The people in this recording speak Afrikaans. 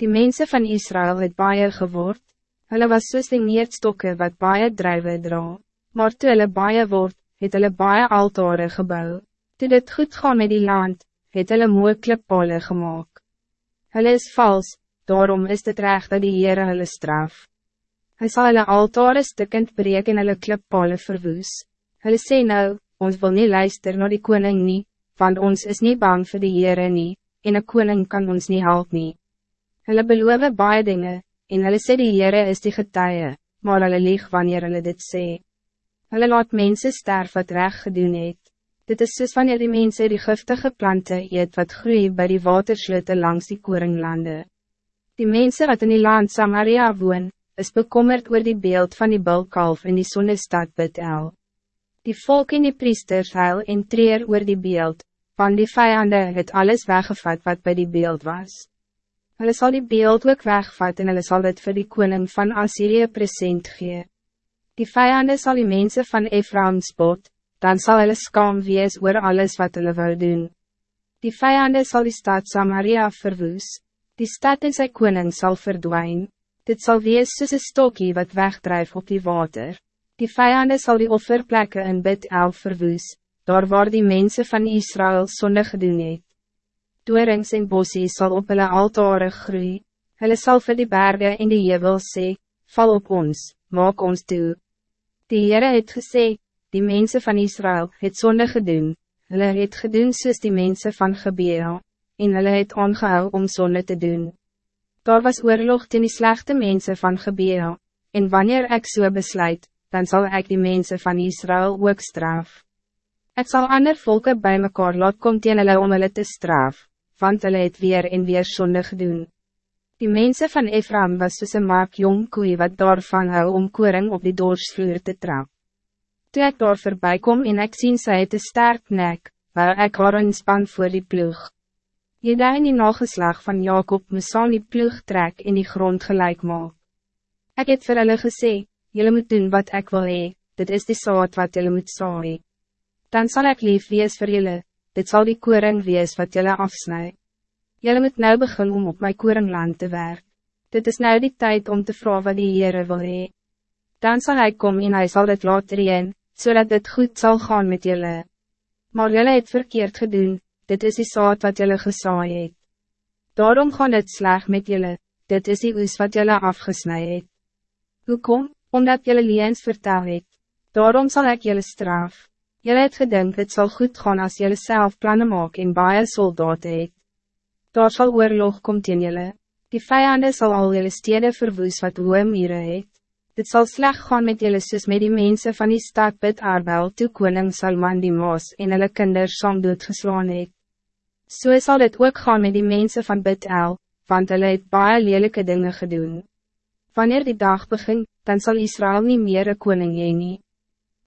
Die mensen van Israël het baie geword, hulle was soos die meerdstokke wat baie drijven dra, maar toe hulle baie word, het hulle baie altare gebouw. Toe dit goed gaan met die land, het hulle moe klippale gemaakt. Hulle is vals, daarom is het recht dat die Heere hulle straf. Hy sal hulle altare stikkend breek en hulle klippale verwoes. Hulle sê nou, ons wil niet luister naar die koning nie, want ons is niet bang voor die Heere nie, en een koning kan ons niet helpen. nie. Hulle beloof baie dinge, en hulle sê die Heere is die getuie, maar hulle lieg wanneer hulle dit sê. Hulle laat mensen sterf wat recht gedoen het. Dit is soos wanneer die mensen die giftige planten eet wat groei bij die waterslutte langs die koringlande. Die mensen wat in die land Samaria woon, is bekommerd oor die beeld van die bulkalf in die sonnestad Betel. Die volk en die priesters huil en treer oor die beeld, van die vijanden het alles weggevat wat bij die beeld was. Hulle sal die beeld ook wegvat en hulle sal dit vir die koning van Assyrië present gee. Die vijanden zal die mensen van Ephraim spot, dan zal hulle skam wees oor alles wat hulle wil doen. Die vijanden zal die stad Samaria verwoes, die stad en sy koning zal verdwijnen. dit zal wees soos een stokkie wat wegdrijft op die water. Die vijanden zal die offerplekken in Bid-El verwoes, daar waar die mensen van Israël zonde gedoen het toerings en bossie sal op hulle altare groei, hulle sal vir die berge en die jebel sê, val op ons, maak ons toe. Die Heere het gesê, die mensen van Israël het zonde gedoen, hulle het gedoen soos die mensen van Gebea, en hulle het aangehou om zonde te doen. Daar was oorlog ten die slechte mensen van Gebea, en wanneer ik so besluit, dan zal ik die mensen van Israël ook straf. Ik zal ander volken bij mekaar laat kom teen hulle om hulle te straf, want hulle het weer en weer zonde gedoen. Die mensen van Ephraim was soos een maak jong koei wat daarvan hou om koring op die doorsvloer te trap. Toe ek daar voorbij kom en ek sien sy het een sterk nek, waar ek haar inspan voor die ploeg. Je daar in die nageslag van Jacob moes aan die ploeg trek en die grond gelijk maak. Ek het vir hulle gesê, jullie moet doen wat ik wil hee, dit is die saad wat jullie moet saai. Dan zal ik lief wees vir jullie, dit zal die koring wees wat jullie afsnij. Jullie moet nou begin om op mijn koringland te werken. Dit is nou die tijd om te vragen wat die Heere wil hee. Dan zal hij komen en hij zal het laten reen, zodat het goed zal gaan met jullie. Maar jullie het verkeerd gedaan, dit is die saad wat jullie gesaai het. Daarom gaan het slag met jullie, dit is die oes wat jullie afgesnij het. Hoekom? Omdat jullie liens vertel het. Daarom zal ik jullie straf. Jullie het gedink het zal goed gaan als jullie zelf plannen maak en baie soldaten het. Daar zal oorlog kom teen jullie. Die vijanden zal al jullie steden verwoes wat hoge mire het. Dit zal slecht gaan met jullie soos met die mensen van die stad Bid Arbel toe koning Salman die Moos en hulle kinders som doodgeslaan het. So zal dit ook gaan met die mensen van Bid El, want hulle het baie lelike dinge gedoen. Wanneer die dag begint, dan zal Israël niet meer een koning heen nie.